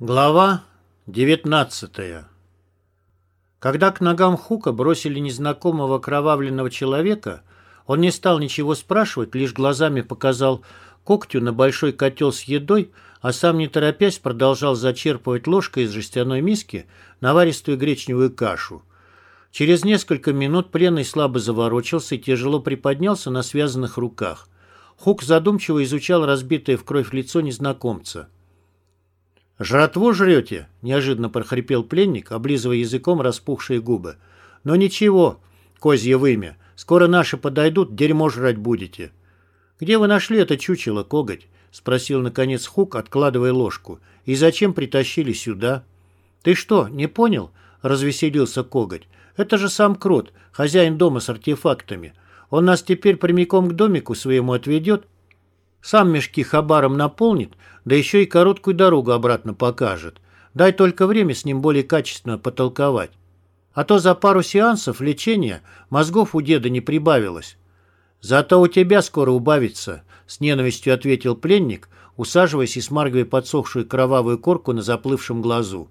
Глава 19 Когда к ногам Хука бросили незнакомого кровавленного человека, он не стал ничего спрашивать, лишь глазами показал когтю на большой котел с едой, а сам, не торопясь, продолжал зачерпывать ложкой из жестяной миски наваристую гречневую кашу. Через несколько минут пленный слабо заворочился и тяжело приподнялся на связанных руках. Хук задумчиво изучал разбитое в кровь лицо незнакомца. «Жратву жрете?» – неожиданно прохрипел пленник, облизывая языком распухшие губы. «Но ничего, козье вымя, скоро наши подойдут, дерьмо жрать будете». «Где вы нашли это чучело, коготь?» – спросил, наконец, Хук, откладывая ложку. «И зачем притащили сюда?» «Ты что, не понял?» – развеселился коготь. «Это же сам Крот, хозяин дома с артефактами. Он нас теперь прямиком к домику своему отведет, сам мешки хабаром наполнит, да еще и короткую дорогу обратно покажет. Дай только время с ним более качественно потолковать. А то за пару сеансов лечения мозгов у деда не прибавилось. Зато у тебя скоро убавится, с ненавистью ответил пленник, усаживаясь и смаргивая подсохшую кровавую корку на заплывшем глазу.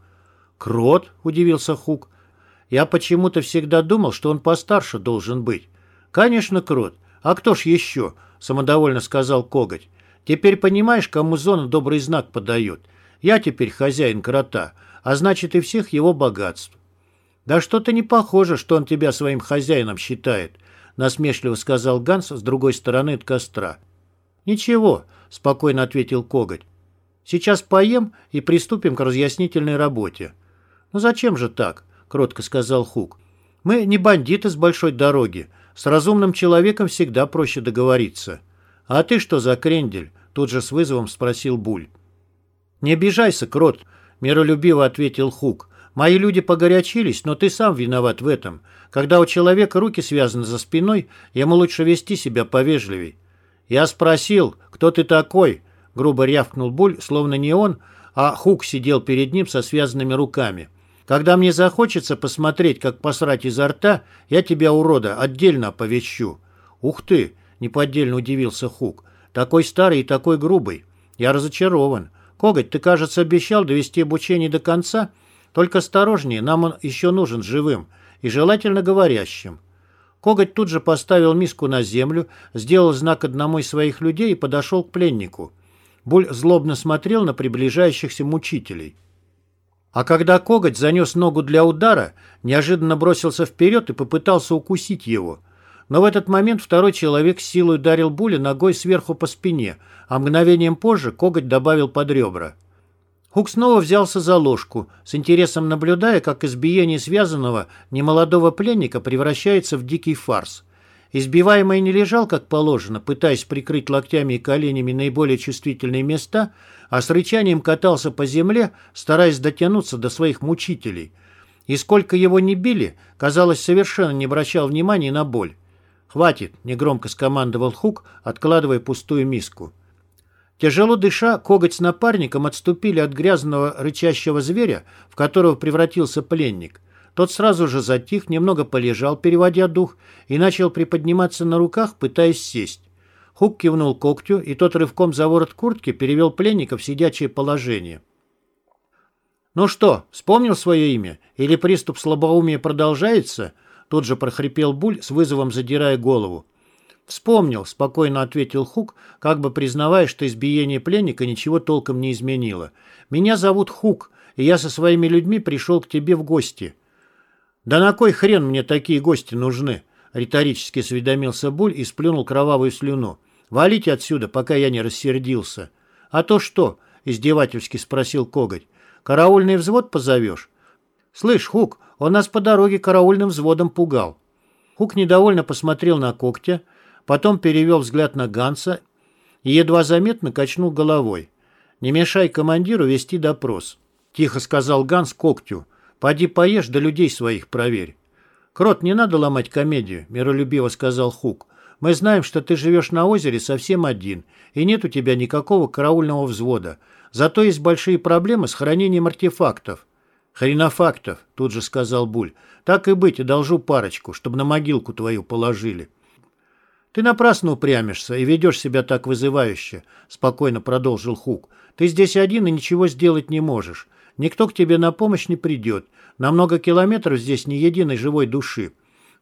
«Крот?» – удивился Хук. «Я почему-то всегда думал, что он постарше должен быть». «Конечно, крот. А кто ж еще?» Самодовольно сказал Коготь. «Теперь понимаешь, кому зона добрый знак подает? Я теперь хозяин крота, а значит и всех его богатств». «Да что-то не похоже, что он тебя своим хозяином считает», насмешливо сказал Ганс с другой стороны от костра. «Ничего», — спокойно ответил Коготь. «Сейчас поем и приступим к разъяснительной работе». «Ну зачем же так?» — кротко сказал Хук. «Мы не бандиты с большой дороги, с разумным человеком всегда проще договориться. «А ты что за крендель?» – тут же с вызовом спросил Буль. «Не обижайся, крот», – миролюбиво ответил Хук. «Мои люди погорячились, но ты сам виноват в этом. Когда у человека руки связаны за спиной, ему лучше вести себя повежливей». «Я спросил, кто ты такой?» – грубо рявкнул Буль, словно не он, а Хук сидел перед ним со связанными руками. Когда мне захочется посмотреть, как посрать изо рта, я тебя, урода, отдельно оповещу». «Ух ты!» — неподдельно удивился Хук. «Такой старый и такой грубый. Я разочарован. Коготь, ты, кажется, обещал довести обучение до конца? Только осторожнее, нам он еще нужен живым и желательно говорящим». Коготь тут же поставил миску на землю, сделал знак одному из своих людей и подошел к пленнику. Буль злобно смотрел на приближающихся мучителей. А когда коготь занес ногу для удара, неожиданно бросился вперед и попытался укусить его. Но в этот момент второй человек с силой ударил Буля ногой сверху по спине, а мгновением позже коготь добавил под ребра. Хук снова взялся за ложку, с интересом наблюдая, как избиение связанного немолодого пленника превращается в дикий фарс. Избиваемый не лежал, как положено, пытаясь прикрыть локтями и коленями наиболее чувствительные места, а с рычанием катался по земле, стараясь дотянуться до своих мучителей. И сколько его не били, казалось, совершенно не обращал внимания на боль. «Хватит!» — негромко скомандовал Хук, откладывая пустую миску. Тяжело дыша, коготь с напарником отступили от грязного рычащего зверя, в которого превратился пленник. Тот сразу же затих, немного полежал, переводя дух, и начал приподниматься на руках, пытаясь сесть. Хук кивнул когтю, и тот рывком за ворот куртки перевел пленника в сидячее положение. «Ну что, вспомнил свое имя? Или приступ слабоумия продолжается?» Тут же прохрипел Буль, с вызовом задирая голову. «Вспомнил», — спокойно ответил Хук, как бы признавая, что избиение пленника ничего толком не изменило. «Меня зовут Хук, и я со своими людьми пришел к тебе в гости. «Да на кой хрен мне такие гости нужны?» Риторически осведомился Буль и сплюнул кровавую слюну. «Валите отсюда, пока я не рассердился». «А то что?» — издевательски спросил Коготь. «Караульный взвод позовешь?» «Слышь, Хук, он нас по дороге караульным взводом пугал». Хук недовольно посмотрел на когтя, потом перевел взгляд на Ганса и едва заметно качнул головой. «Не мешай командиру вести допрос», — тихо сказал Ганс когтю. Поди поешь, да людей своих проверь. Крот, не надо ломать комедию, миролюбиво сказал Хук. Мы знаем, что ты живешь на озере совсем один, и нет у тебя никакого караульного взвода. Зато есть большие проблемы с хранением артефактов. Хренофактов, тут же сказал Буль. Так и быть, одолжу парочку, чтобы на могилку твою положили. Ты напрасно упрямишься и ведешь себя так вызывающе, спокойно продолжил Хук. Ты здесь один и ничего сделать не можешь. Никто к тебе на помощь не придет. На много километров здесь ни единой живой души.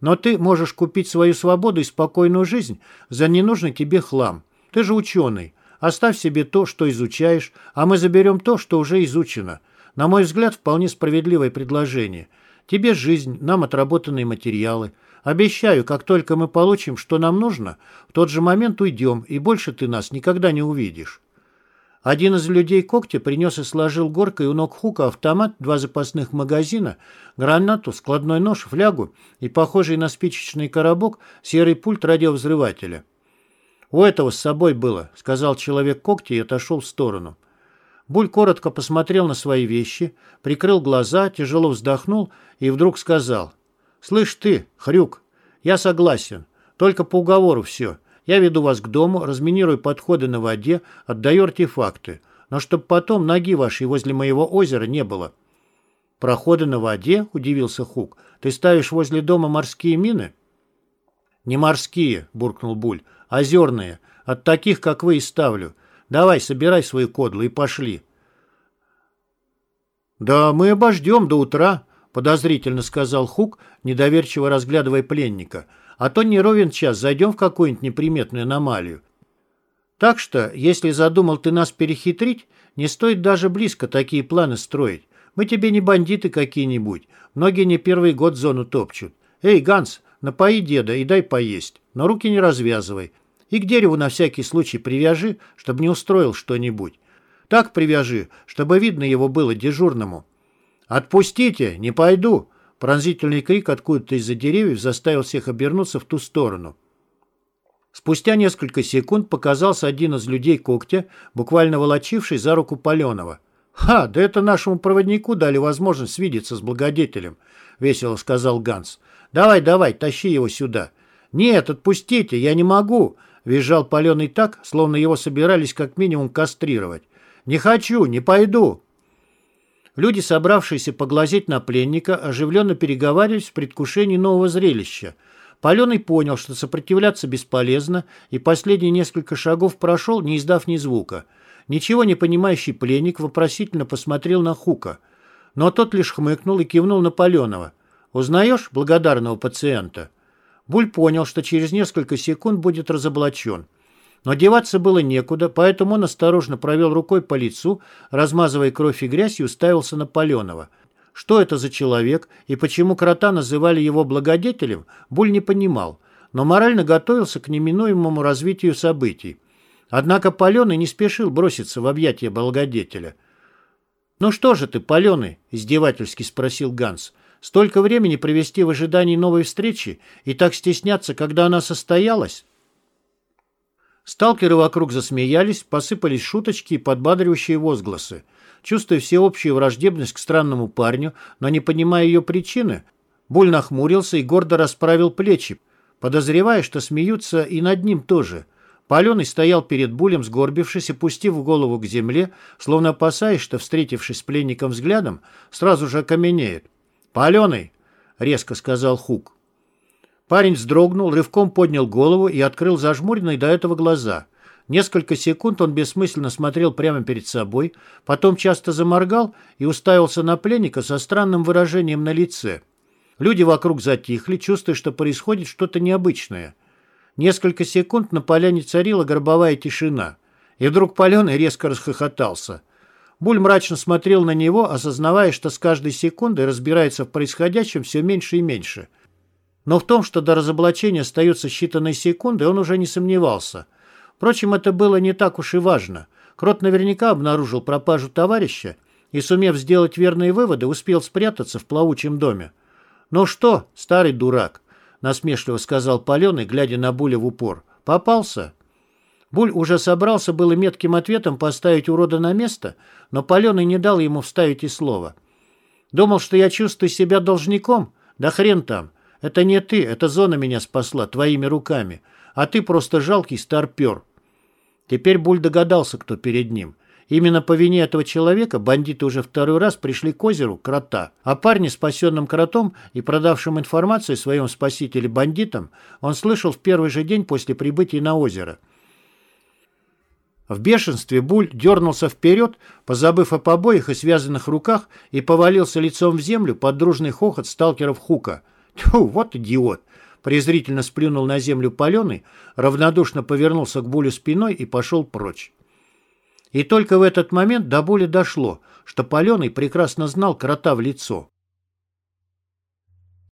Но ты можешь купить свою свободу и спокойную жизнь за ненужный тебе хлам. Ты же ученый. Оставь себе то, что изучаешь, а мы заберем то, что уже изучено. На мой взгляд, вполне справедливое предложение. Тебе жизнь, нам отработанные материалы. Обещаю, как только мы получим, что нам нужно, в тот же момент уйдем, и больше ты нас никогда не увидишь. Один из людей когтя принес и сложил горкой у ног Хука автомат, два запасных магазина, гранату, складной нож, флягу и похожий на спичечный коробок серый пульт радиовзрывателя. «У этого с собой было», — сказал человек когти и отошел в сторону. Буль коротко посмотрел на свои вещи, прикрыл глаза, тяжело вздохнул и вдруг сказал. «Слышь ты, Хрюк, я согласен. Только по уговору все. Я веду вас к дому, разминирую подходы на воде, отдаю артефакты. Но чтоб потом ноги вашей возле моего озера не было». «Проходы на воде?» – удивился Хук. «Ты ставишь возле дома морские мины?» «Не морские», – буркнул Буль, – «озерные. От таких, как вы, и ставлю. Давай, собирай свои кодлы и пошли». «Да мы обождем до утра», — подозрительно сказал Хук, недоверчиво разглядывая пленника. «А то не ровен час зайдем в какую-нибудь неприметную аномалию. Так что, если задумал ты нас перехитрить, не стоит даже близко такие планы строить. Мы тебе не бандиты какие-нибудь. Многие не первый год зону топчут. Эй, Ганс, напои деда и дай поесть. Но руки не развязывай. И к дереву на всякий случай привяжи, чтобы не устроил что-нибудь. Так привяжи, чтобы видно его было дежурному. «Отпустите! Не пойду!» Пронзительный крик откуда-то из-за деревьев заставил всех обернуться в ту сторону. Спустя несколько секунд показался один из людей когтя, буквально волочивший за руку Паленова. «Ха, да это нашему проводнику дали возможность видеться с благодетелем», — весело сказал Ганс. «Давай, давай, тащи его сюда». «Нет, отпустите, я не могу», — визжал Паленый так, словно его собирались как минимум кастрировать. «Не хочу, не пойду». Люди, собравшиеся поглазеть на пленника, оживленно переговаривались в предвкушении нового зрелища. Паленый понял, что сопротивляться бесполезно, и последние несколько шагов прошел, не издав ни звука. Ничего не понимающий пленник вопросительно посмотрел на Хука. Но тот лишь хмыкнул и кивнул на Паленова. «Узнаешь благодарного пациента?» Буль понял, что через несколько секунд будет разоблачен. Но деваться было некуда, поэтому он осторожно провел рукой по лицу, размазывая кровь и грязь, и уставился на Паленова. Что это за человек и почему крота называли его благодетелем, Буль не понимал, но морально готовился к неминуемому развитию событий. Однако Паленый не спешил броситься в объятия благодетеля. «Ну что же ты, Паленый?» – издевательски спросил Ганс. «Столько времени провести в ожидании новой встречи и так стесняться, когда она состоялась?» Сталкеры вокруг засмеялись, посыпались шуточки и подбадривающие возгласы. Чувствуя всеобщую враждебность к странному парню, но не понимая ее причины, Буль нахмурился и гордо расправил плечи, подозревая, что смеются и над ним тоже. Паленый стоял перед Булем, сгорбившись и пустив голову к земле, словно опасаясь, что, встретившись с пленником взглядом, сразу же окаменеет. «Паленый!» — резко сказал Хук. Парень вздрогнул, рывком поднял голову и открыл зажмуренные до этого глаза. Несколько секунд он бессмысленно смотрел прямо перед собой, потом часто заморгал и уставился на пленника со странным выражением на лице. Люди вокруг затихли, чувствуя, что происходит что-то необычное. Несколько секунд на поляне царила гробовая тишина. И вдруг Паленый резко расхохотался. Буль мрачно смотрел на него, осознавая, что с каждой секундой разбирается в происходящем все меньше и меньше – но в том, что до разоблачения остаются считанные секунды, он уже не сомневался. Впрочем, это было не так уж и важно. Крот наверняка обнаружил пропажу товарища и, сумев сделать верные выводы, успел спрятаться в плавучем доме. «Ну что, старый дурак?» — насмешливо сказал Паленый, глядя на Буля в упор. «Попался?» Буль уже собрался было метким ответом поставить урода на место, но Паленый не дал ему вставить и слова. «Думал, что я чувствую себя должником? Да хрен там!» Это не ты, это зона меня спасла твоими руками, а ты просто жалкий старпер. Теперь Буль догадался, кто перед ним. Именно по вине этого человека бандиты уже второй раз пришли к озеру Крота, а парни, спасенным Кротом и продавшим информацию о своем спасителе бандитам, он слышал в первый же день после прибытия на озеро. В бешенстве Буль дернулся вперед, позабыв о побоях и связанных руках, и повалился лицом в землю под дружный хохот сталкеров Хука. «Тьфу, вот идиот!» презрительно сплюнул на землю паленый, равнодушно повернулся к Булю спиной и пошел прочь. И только в этот момент до боли дошло, что паленый прекрасно знал крота в лицо.